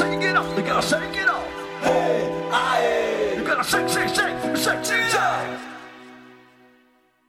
shake it off, you gotta shake it off. Hey, I. You gotta shake, shake, shake, shake, shake, shake.